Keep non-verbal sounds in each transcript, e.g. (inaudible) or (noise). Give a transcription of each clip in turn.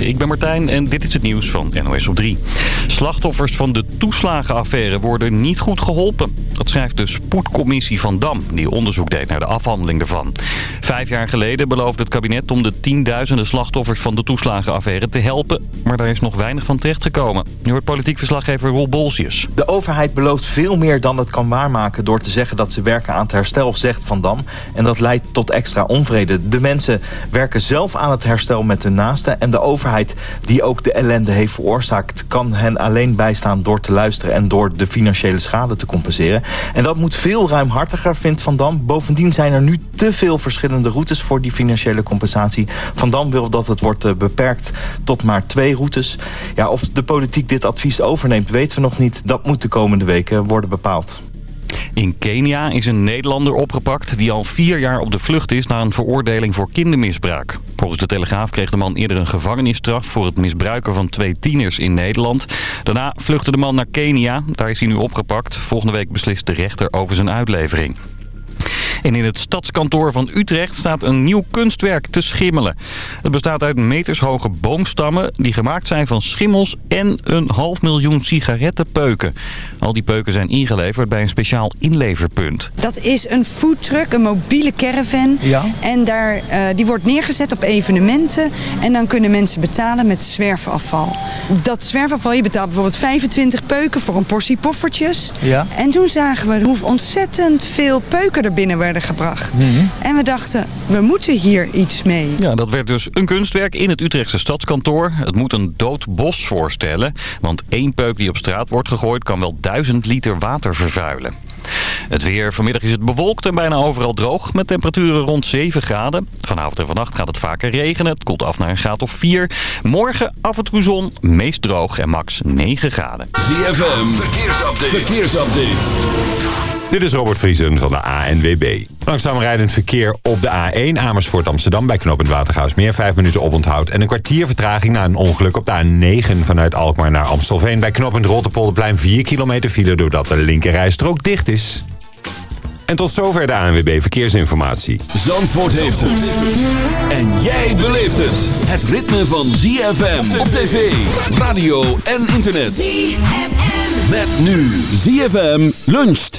Ik ben Martijn en dit is het nieuws van NOS op 3. Slachtoffers van de toeslagenaffaire worden niet goed geholpen. Dat schrijft de spoedcommissie van Dam, die onderzoek deed naar de afhandeling ervan. Vijf jaar geleden beloofde het kabinet om de tienduizenden slachtoffers van de toeslagenaffaire te helpen. Maar daar is nog weinig van terechtgekomen. Nu hoort politiek verslaggever Roel Bolsius. De overheid belooft veel meer dan het kan waarmaken door te zeggen dat ze werken aan het herstel, zegt Van Dam. En dat leidt tot extra onvrede. De mensen werken zelf aan het herstel met hun naasten. En de overheid die ook de ellende heeft veroorzaakt... kan hen alleen bijstaan door te luisteren en door de financiële schade te compenseren. En dat moet veel ruimhartiger, vindt Van Dam. Bovendien zijn er nu te veel verschillende routes voor die financiële compensatie. Van Dam wil dat het wordt eh, beperkt tot maar twee routes. Ja, of de politiek dit advies overneemt, weten we nog niet. Dat moet de komende weken worden bepaald. In Kenia is een Nederlander opgepakt die al vier jaar op de vlucht is... na een veroordeling voor kindermisbruik. Volgens de Telegraaf kreeg de man eerder een gevangenisstraf... voor het misbruiken van twee tieners in Nederland. Daarna vluchtte de man naar Kenia. Daar is hij nu opgepakt. Volgende week beslist de rechter over zijn uitlevering. En in het stadskantoor van Utrecht staat een nieuw kunstwerk te schimmelen. Het bestaat uit metershoge boomstammen die gemaakt zijn van schimmels en een half miljoen sigarettenpeuken. Al die peuken zijn ingeleverd bij een speciaal inleverpunt. Dat is een foodtruck, een mobiele caravan. Ja. En daar, uh, die wordt neergezet op evenementen. En dan kunnen mensen betalen met zwerfafval. Dat zwerfafval, je betaalt bijvoorbeeld 25 peuken voor een portie poffertjes. Ja. En toen zagen we hoe ontzettend veel peuken er binnen werden gebracht. Mhm. En we dachten, we moeten hier iets mee. Ja, dat werd dus een kunstwerk in het Utrechtse stadskantoor. Het moet een dood bos voorstellen. Want één peuk die op straat wordt gegooid kan wel duizend liter water vervuilen. Het weer. Vanmiddag is het bewolkt en bijna overal droog. Met temperaturen rond 7 graden. Vanavond en vannacht gaat het vaker regenen. Het koelt af naar een graad of 4. Morgen af en toe zon. Meest droog en max 9 graden. ZFM. Verkeersupdate. Verkeersupdate. Dit is Robert Vriesen van de ANWB. Langzaam rijdend verkeer op de A1 Amersfoort Amsterdam bij knooppunt Watergaasmeer. Vijf minuten oponthoud en een kwartier vertraging na een ongeluk op de A9 vanuit Alkmaar naar Amstelveen. Bij knooppunt Rotterpolderplein 4 kilometer file doordat de linkerrijstrook dicht is. En tot zover de ANWB Verkeersinformatie. Zandvoort heeft het. En jij beleeft het. Het ritme van ZFM op tv, radio en internet. ZFM. Met nu ZFM luncht.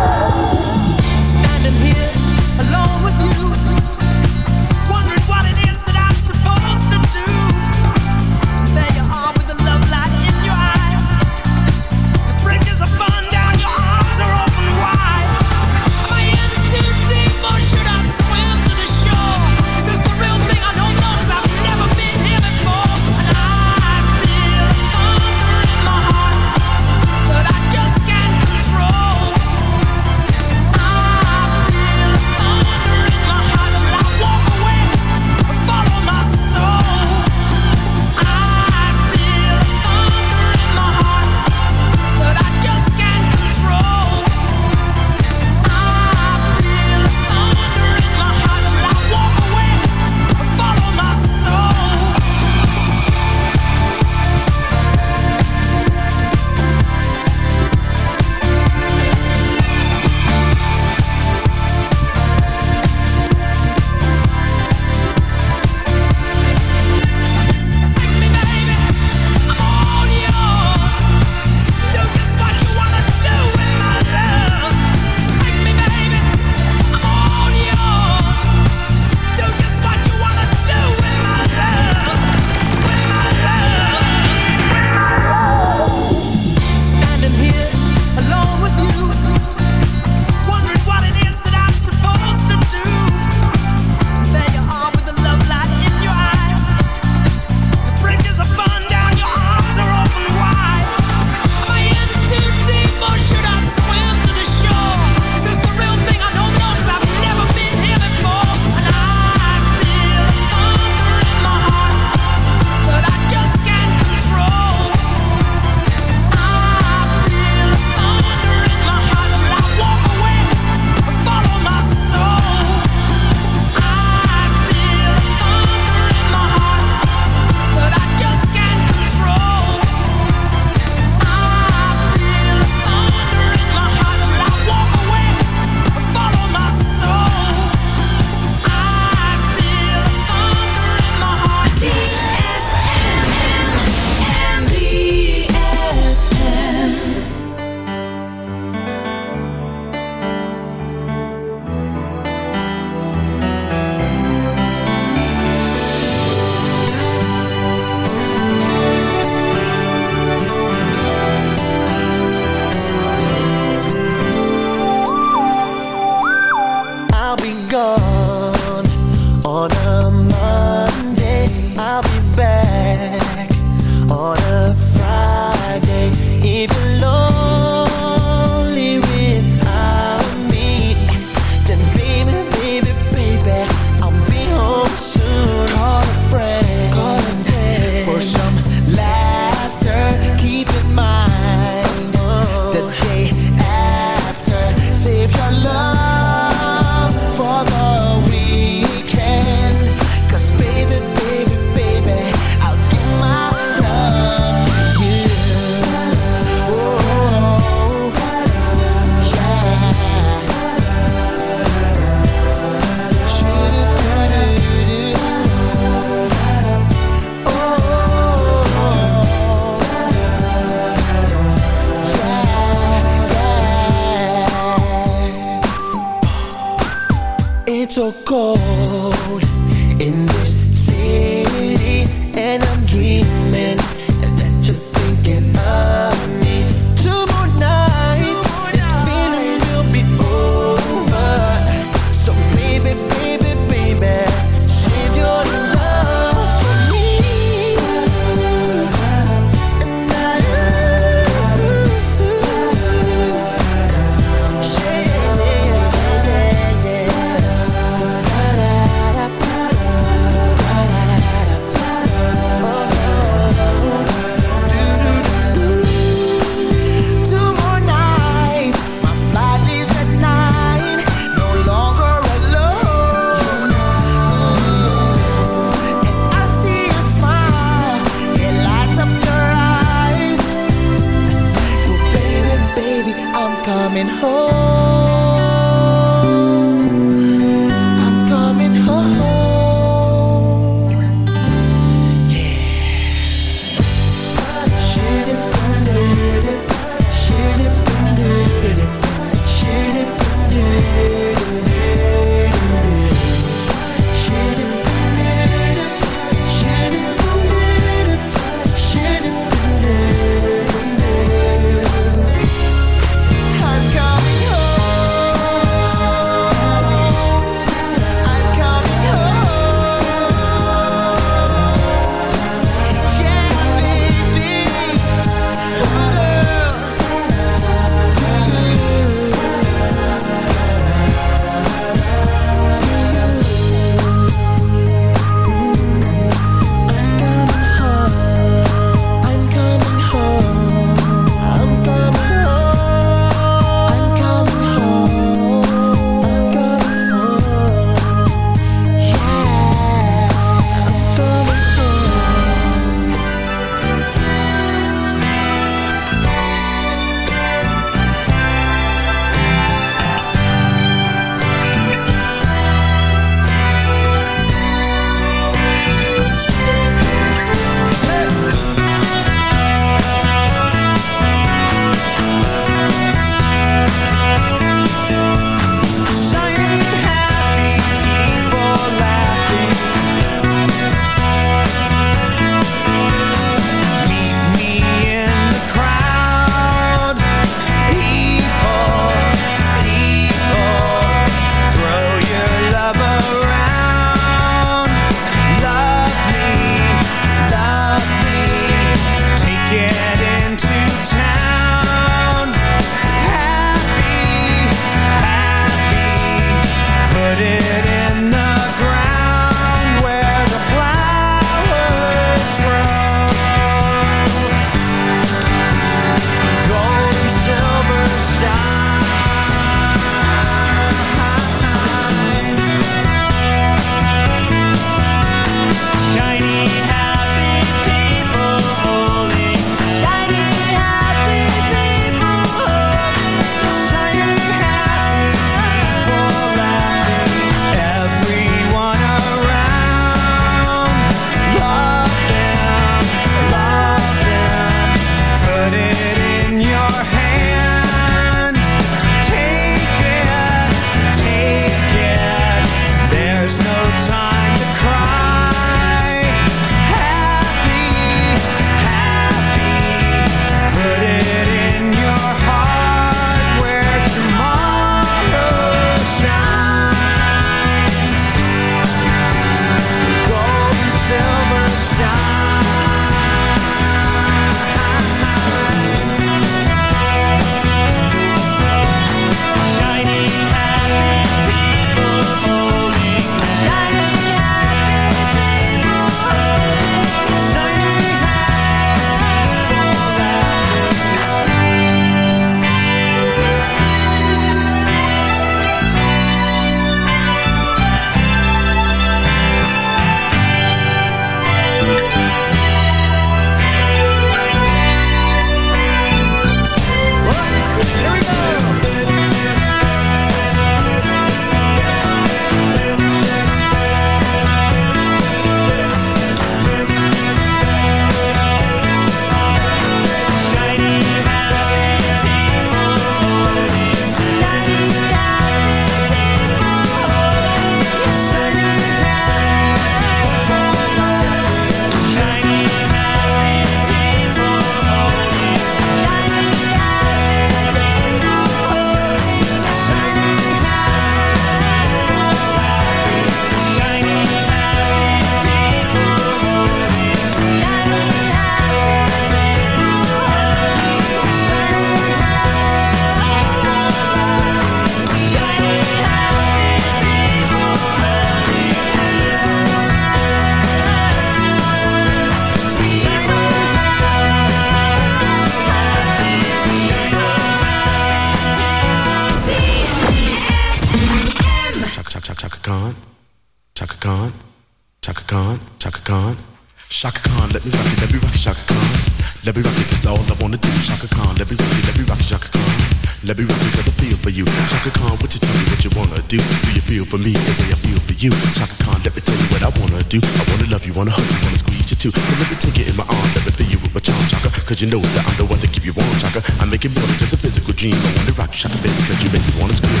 know that I'm the one to keep you on chaka. I make it more than just a physical dream. I wanna rock you, chaka, baby, cause you make me wanna scream.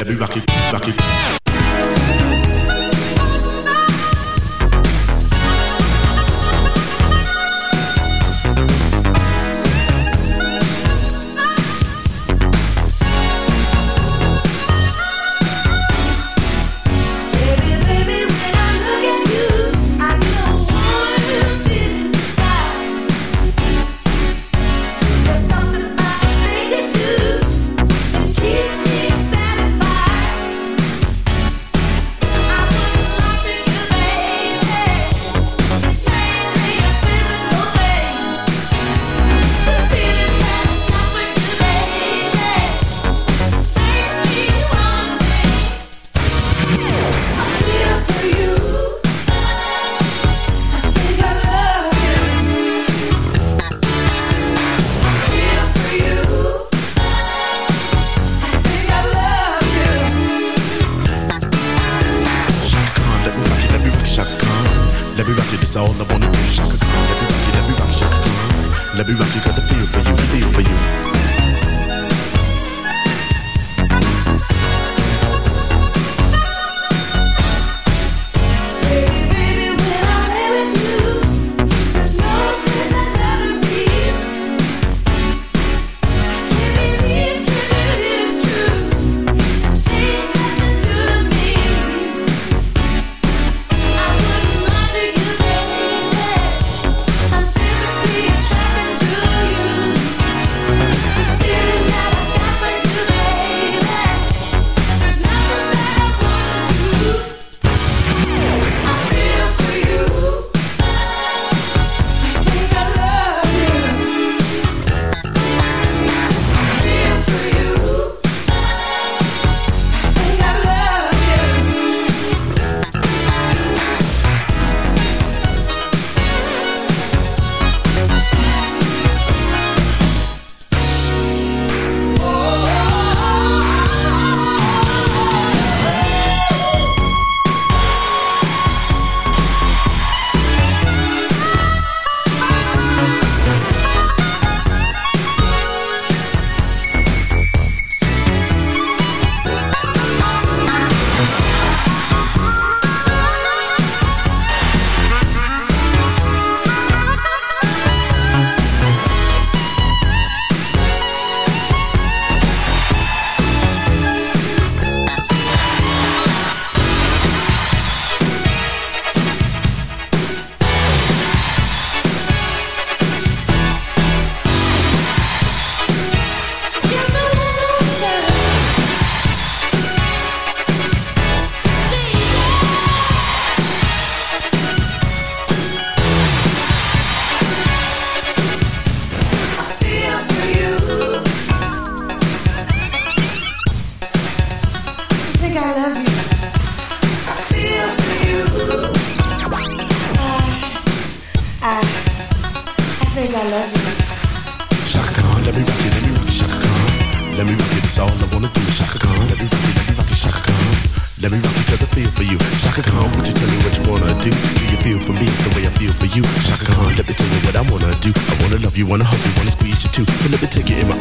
Every me rocket.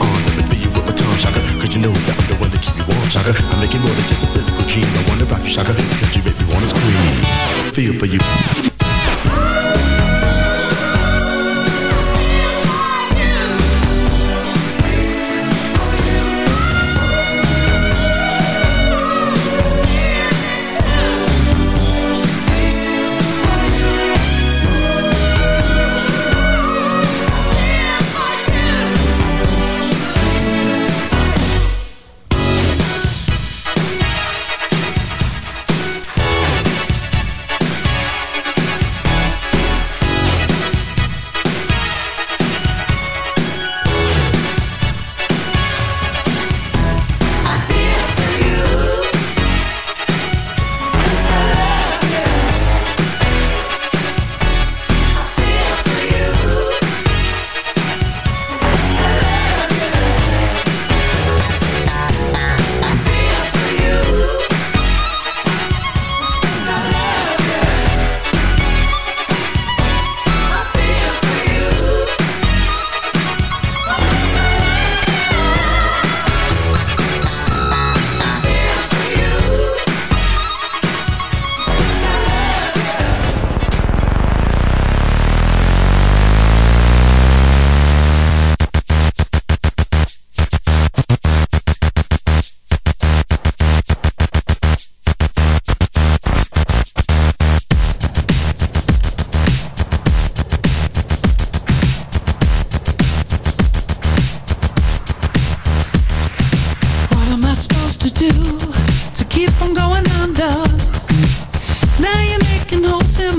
on. Never leave you with my tongue, Chaka. Cause you know that I'm the one that keep you warm, Chaka. I'm making more than just a physical dream. I wanna rock you, Chaka. Cause you make me wanna scream. Feel for you.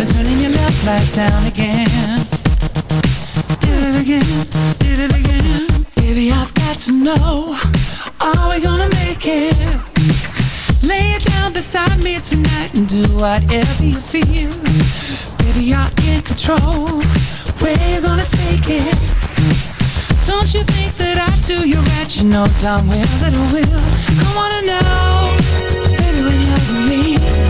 Then turning your left light down again. Did it again, did it again. Baby, I've got to know. Are we gonna make it? Lay it down beside me tonight and do whatever you feel. Baby, you're in control. Where you gonna take it? Don't you think that I do you right? You know darn well that I will. I wanna know, baby, when you're with me,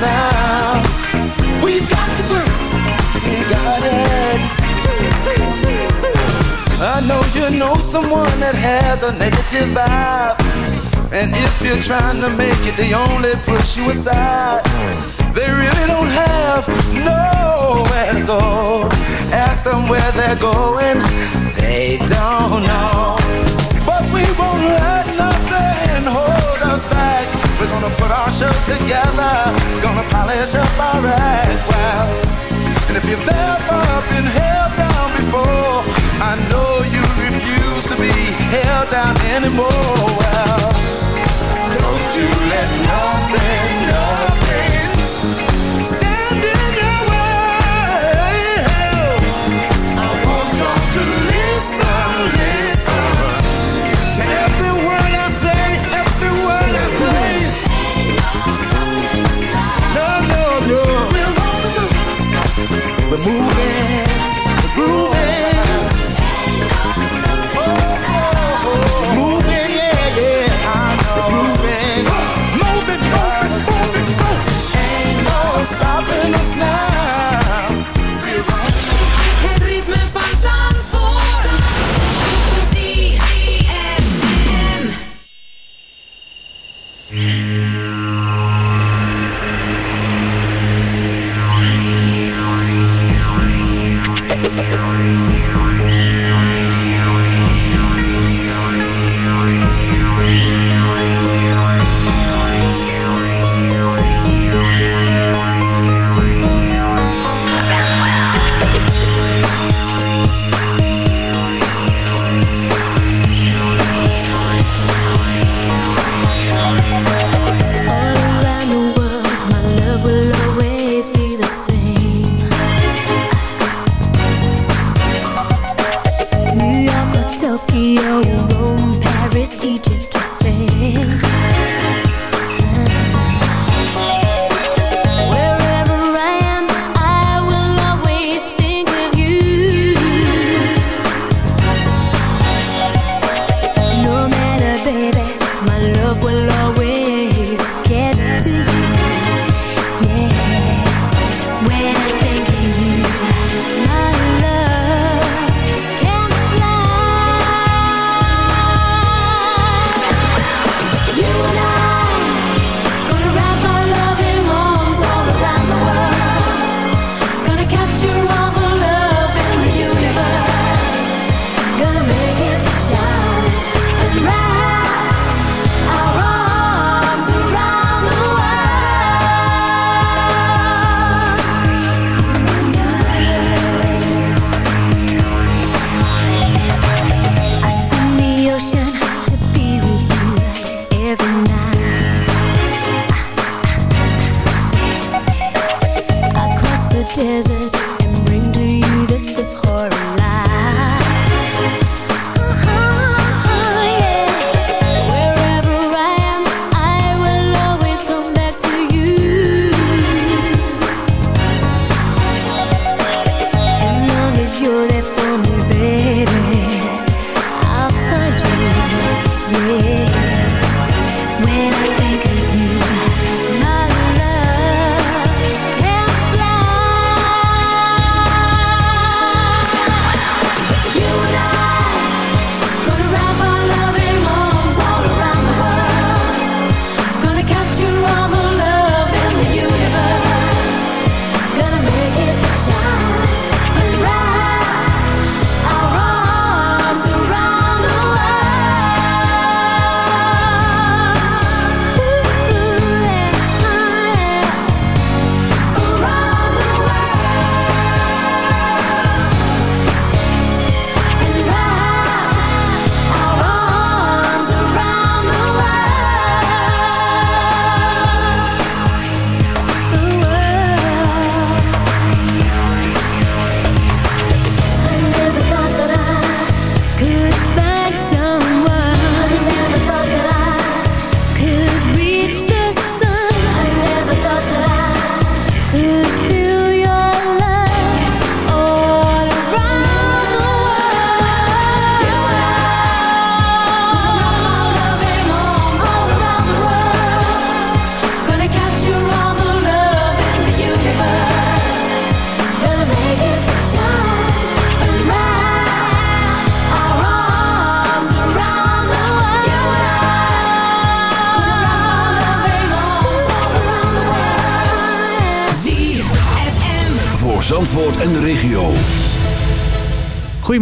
now. We've got the groove. We got it. I know you know someone that has a negative vibe. And if you're trying to make it, they only push you aside. They really don't have nowhere to go. Ask them where they're going, they don't know. But we won't let nothing hold us back. We're gonna put our show together, polish up our act well. And if you've ever been held down before, I know you refuse to be held down anymore. Well, We're moving,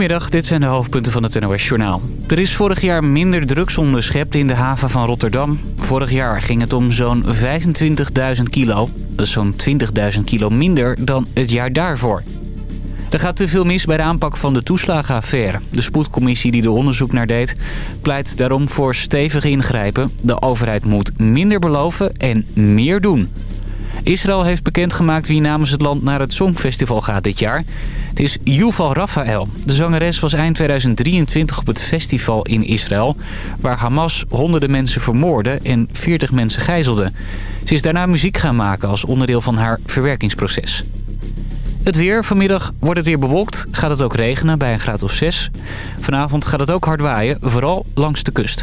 Goedemiddag, dit zijn de hoofdpunten van het NOS Journaal. Er is vorig jaar minder drugs onderschept in de haven van Rotterdam. Vorig jaar ging het om zo'n 25.000 kilo. Dat is zo'n 20.000 kilo minder dan het jaar daarvoor. Er gaat te veel mis bij de aanpak van de toeslagenaffaire. De spoedcommissie die er onderzoek naar deed... pleit daarom voor stevig ingrijpen. De overheid moet minder beloven en meer doen. Israël heeft bekendgemaakt wie namens het land naar het Songfestival gaat dit jaar. Het is Yuval Raphael. De zangeres was eind 2023 op het festival in Israël... waar Hamas honderden mensen vermoordde en 40 mensen gijzelde. Ze is daarna muziek gaan maken als onderdeel van haar verwerkingsproces. Het weer. Vanmiddag wordt het weer bewolkt. Gaat het ook regenen bij een graad of 6. Vanavond gaat het ook hard waaien, vooral langs de kust.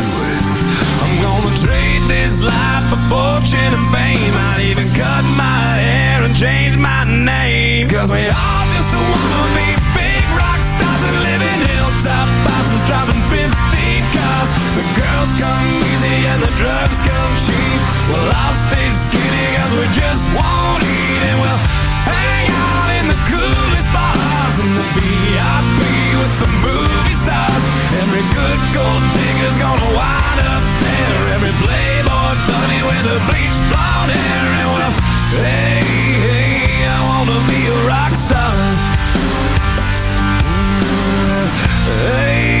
I'm gonna trade this life for fortune and fame. I'd even cut my hair and change my name. Cause we all just wanna be big rock stars and live in hilltop houses driving 15 cars. The girls come easy and the drugs come cheap. Well, I'll stay skinny cause we just won't eat and we'll hang out in the coolest bars the VIP with the movie stars. Every good gold digger's gonna wind up there. Every playboy bunny with bleached blonde hair. And hey, hey, I wanna be a rock star. Mm, hey, hey,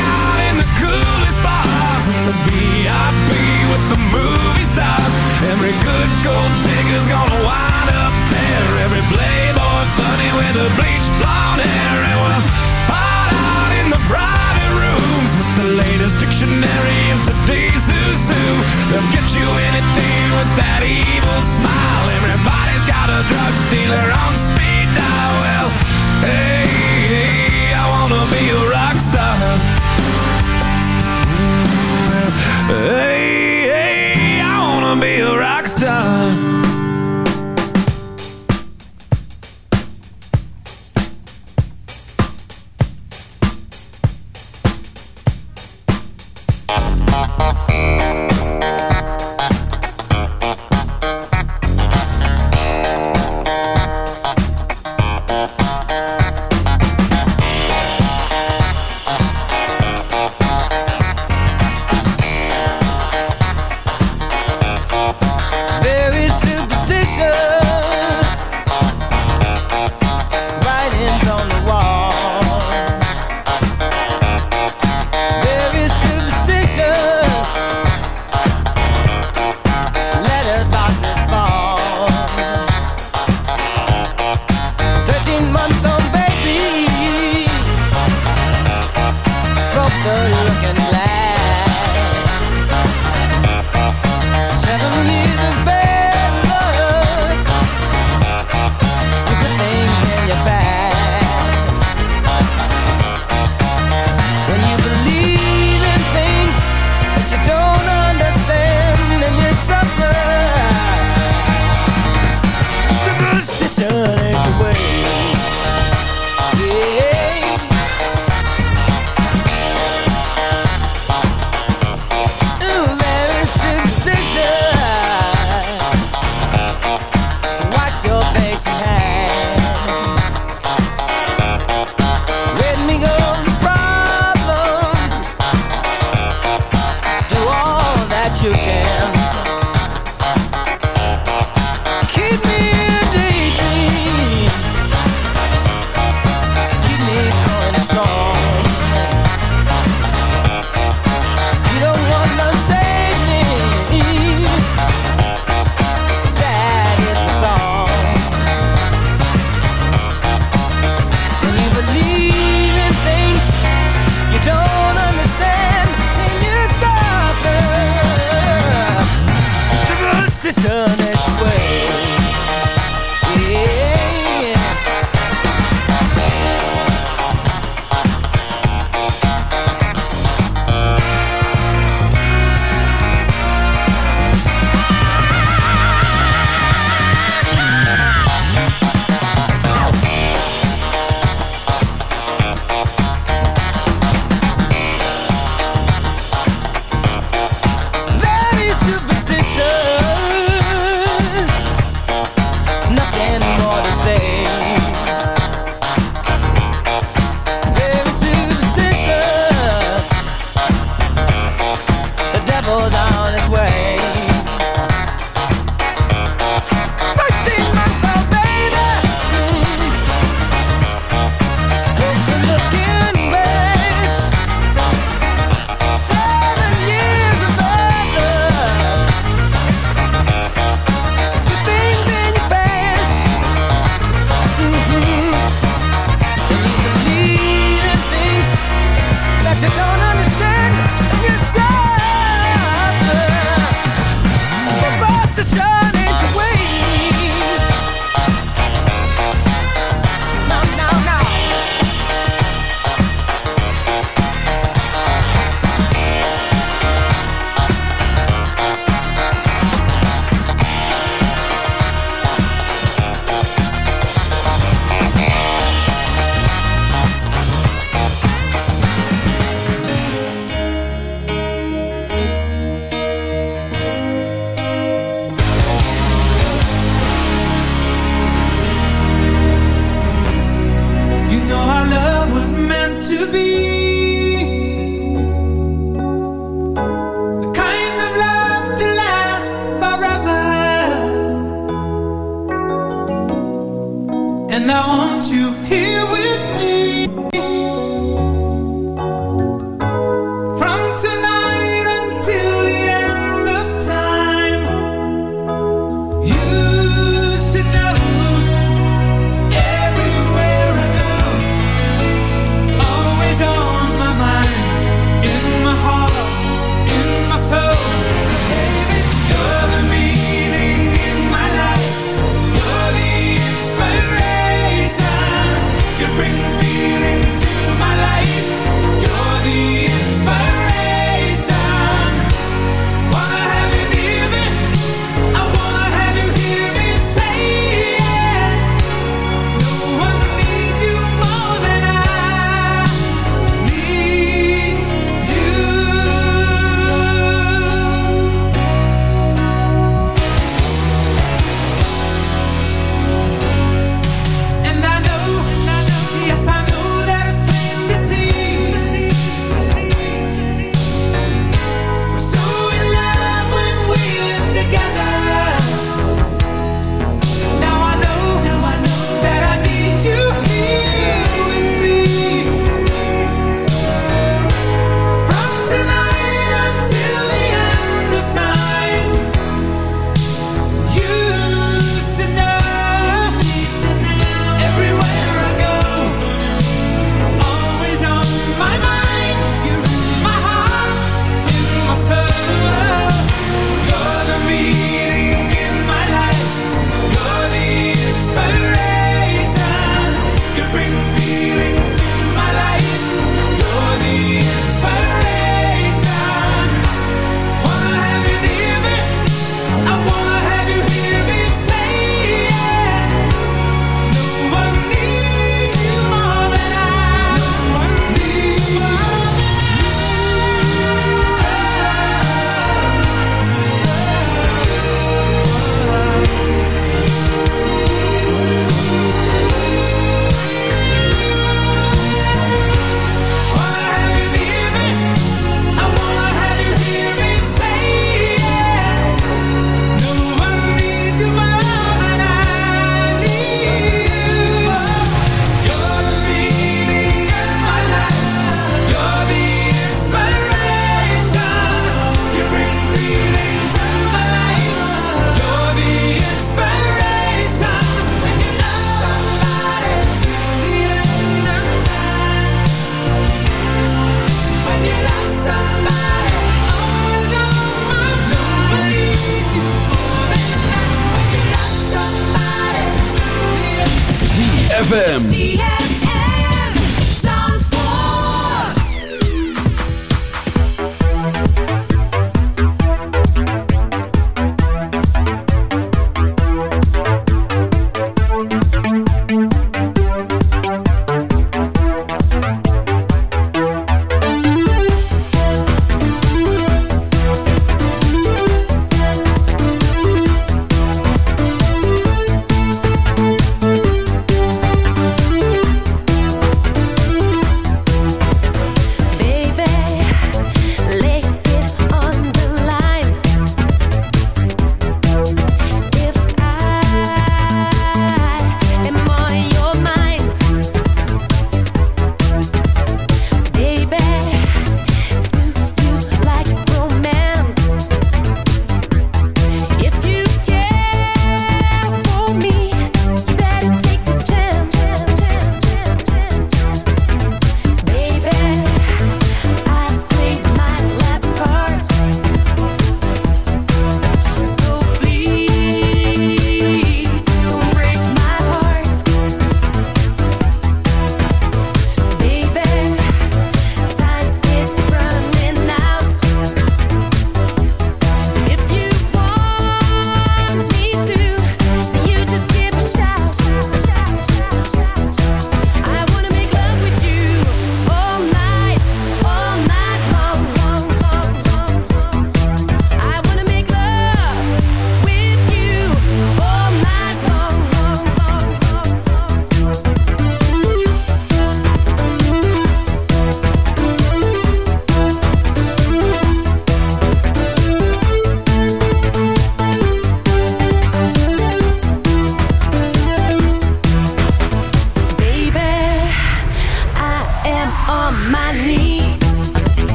the VIP with the movie stars. Every good gold digger's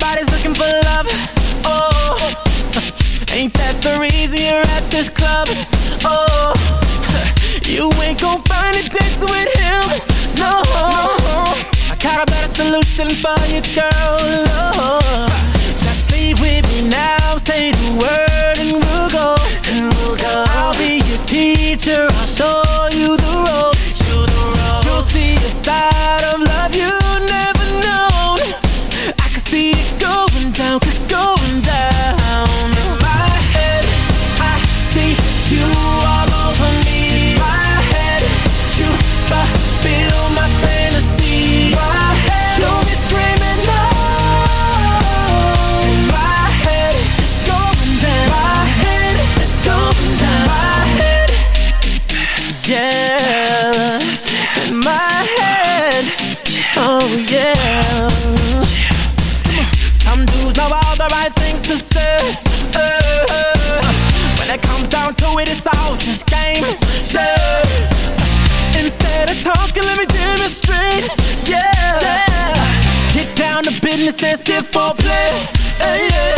Everybody's looking for love. Oh, (laughs) ain't that the reason you're at this club? Oh, (laughs) you ain't gon' find a dance with him. No, I got a better solution for you, girl. Oh, just leave with me now. Say the word and we'll go. And we'll go. I'll be your teacher. I'll show you the ropes. You the ropes. You'll see a side it's all just game. Yeah. Instead of talking, let me demonstrate. Yeah. yeah. Get down to business and skip for play. Yeah.